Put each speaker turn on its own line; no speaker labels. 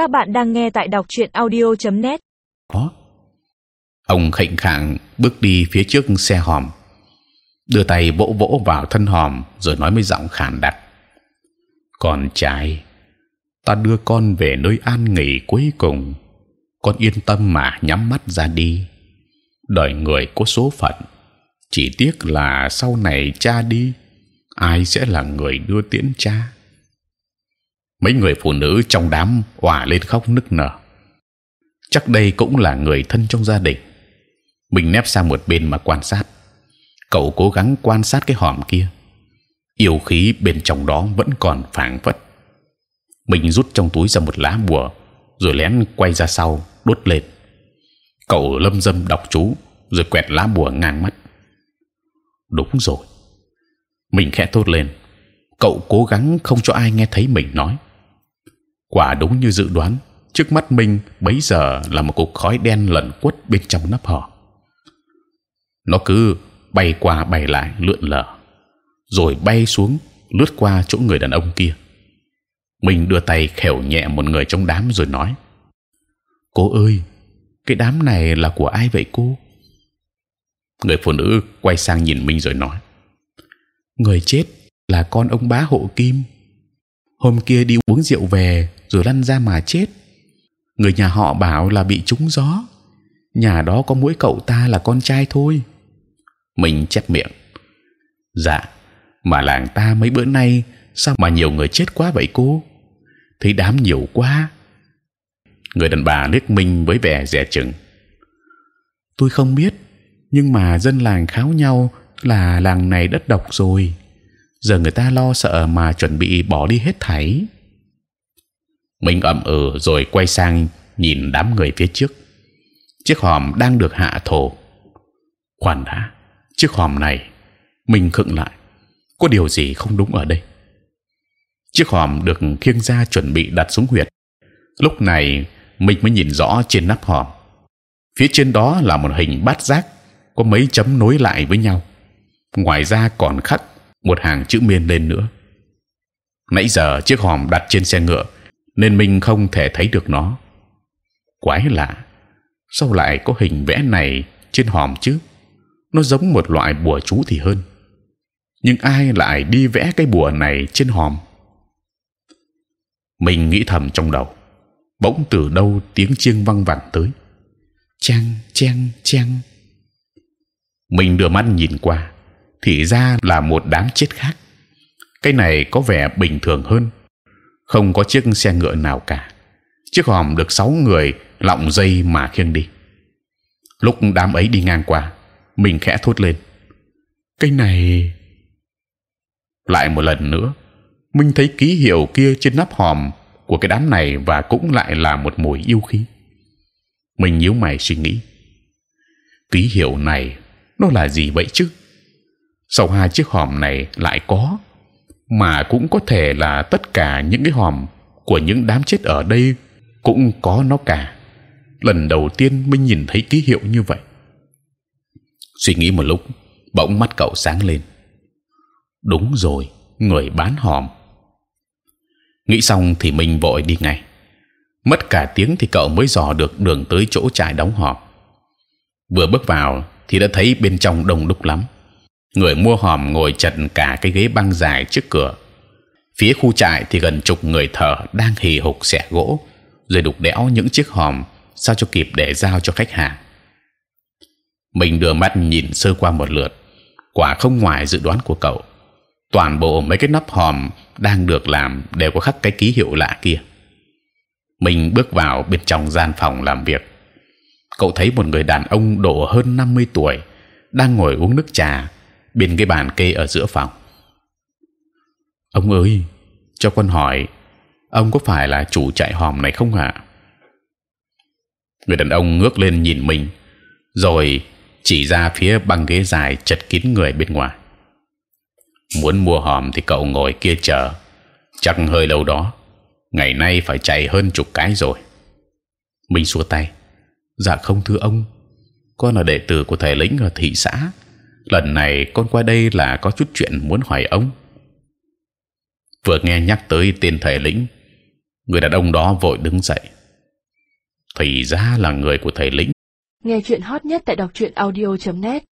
Các bạn đang nghe tại đọc truyện audio.net.
Đó. Ông khệnh khạng bước đi phía trước xe hòm, đưa tay vỗ vỗ vào thân hòm rồi nói với giọng khàn đặc: "Con trai, ta đưa con về nơi an nghỉ cuối cùng, con yên tâm mà nhắm mắt ra đi. Đời người có số phận, chỉ tiếc là sau này cha đi, ai sẽ là người đưa tiễn cha?" Mấy người phụ nữ trong đám òa lên khóc nức nở. Chắc đây cũng là người thân trong gia đình. Mình nép sang một bên mà quan sát. Cậu cố gắng quan sát cái hòm kia. Yêu khí bên trong đó vẫn còn phảng phất. Mình rút trong túi ra một lá bùa, rồi lén quay ra sau đốt lên. Cậu lâm dâm đọc chú, rồi quẹt lá bùa ngang mắt. Đúng rồi. Mình khẽ thốt lên. Cậu cố gắng không cho ai nghe thấy mình nói quả đúng như dự đoán, trước mắt mình bấy giờ là một cục khói đen lẩn quất bên trong nắp hò nó cứ bay qua bay lại lượn lờ, rồi bay xuống lướt qua chỗ người đàn ông kia. Mình đưa tay khều nhẹ một người trong đám rồi nói, cô ơi, cái đám này là của ai vậy cô? Người phụ nữ quay sang nhìn mình rồi nói, người chết là con ông bá hộ kim. Hôm kia đi uống rượu về rồi lăn ra mà chết. Người nhà họ bảo là bị trúng gió. Nhà đó có mỗi cậu ta là con trai thôi. Mình chép miệng. Dạ mà làng ta mấy bữa nay sao mà nhiều người chết quá vậy cô? Thấy đám nhiều quá. Người đàn bà liếc mình với vẻ dè chừng. Tôi không biết, nhưng mà dân làng kháo nhau là làng này đất độc rồi. Giờ người ta lo sợ mà chuẩn bị bỏ đi hết thảy mình ậm ừ rồi quay sang nhìn đám người phía trước. Chiếc hòm đang được hạ thổ. Khoan đã, chiếc hòm này, mình khựng lại. Có điều gì không đúng ở đây? Chiếc hòm được khiêng ra chuẩn bị đặt xuống huyệt. Lúc này, mình mới nhìn rõ trên nắp hòm. Phía trên đó là một hình bát giác, có mấy chấm nối lại với nhau. Ngoài ra còn khắc một hàng chữ miên lên nữa. Nãy giờ chiếc hòm đặt trên xe ngựa nên mình không thể thấy được nó. Quái lạ, sao lại có hình vẽ này trên hòm chứ? Nó giống một loại bùa chú thì hơn. Nhưng ai lại đi vẽ cái bùa này trên hòm? Mình nghĩ thầm trong đầu. Bỗng từ đâu tiếng chiêng văng vẳng tới. Chang, chang, chang. Mình đưa mắt nhìn qua, thì ra là một đám chết khác. Cái này có vẻ bình thường hơn không có chiếc xe ngựa nào cả. Chiếc hòm được sáu người lọng dây mà khiêng đi. Lúc đám ấy đi ngang qua, mình khẽ thốt lên. Cái này lại một lần nữa, mình thấy ký hiệu kia trên nắp hòm của cái đám này và cũng lại là một mùi yêu khí. Mình nhíu mày suy nghĩ. Ký hiệu này nó là gì vậy chứ? Sau hai chiếc hòm này lại có mà cũng có thể là tất cả những cái hòm của những đám chết ở đây cũng có nó cả. Lần đầu tiên mình nhìn thấy ký hiệu như vậy. Suy nghĩ một lúc, bỗng mắt cậu sáng lên. Đúng rồi, người bán hòm. Nghĩ xong thì mình vội đi ngay. Mất cả tiếng thì cậu mới dò được đường tới chỗ trại đóng hòm. Vừa bước vào thì đã thấy bên trong đông đúc lắm người mua hòm ngồi chật cả cái ghế băng dài trước cửa. Phía khu trại thì gần chục người thợ đang hì hục xẻ gỗ, rồi đục đẽo những chiếc hòm sao cho kịp để giao cho khách hàng. Mình đưa mắt nhìn sơ qua một lượt, quả không ngoài dự đoán của cậu. Toàn bộ mấy cái nắp hòm đang được làm đều có khắc cái ký hiệu lạ kia. Mình bước vào bên trong gian phòng làm việc. Cậu thấy một người đàn ông độ hơn 50 tuổi đang ngồi uống nước trà bên cái bàn kê ở giữa phòng. Ông ơi, cho con hỏi, ông có phải là chủ trại hòm này không hả? Người đàn ông ngước lên nhìn mình, rồi chỉ ra phía băng ghế dài chật kín người bên ngoài. Muốn mua hòm thì cậu ngồi kia chờ, chắc hơi lâu đó. Ngày nay phải chạy hơn chục cái rồi. Minh xua tay, dạ không thưa ông, con là đệ tử của thầy lĩnh ở thị xã lần này con qua đây là có chút chuyện muốn hỏi ông. Vừa nghe nhắc tới tên thầy lĩnh, người đàn ông đó vội đứng dậy. Thì ra là người của thầy lĩnh.
Nghe chuyện hot nhất tại đọc truyện audio.net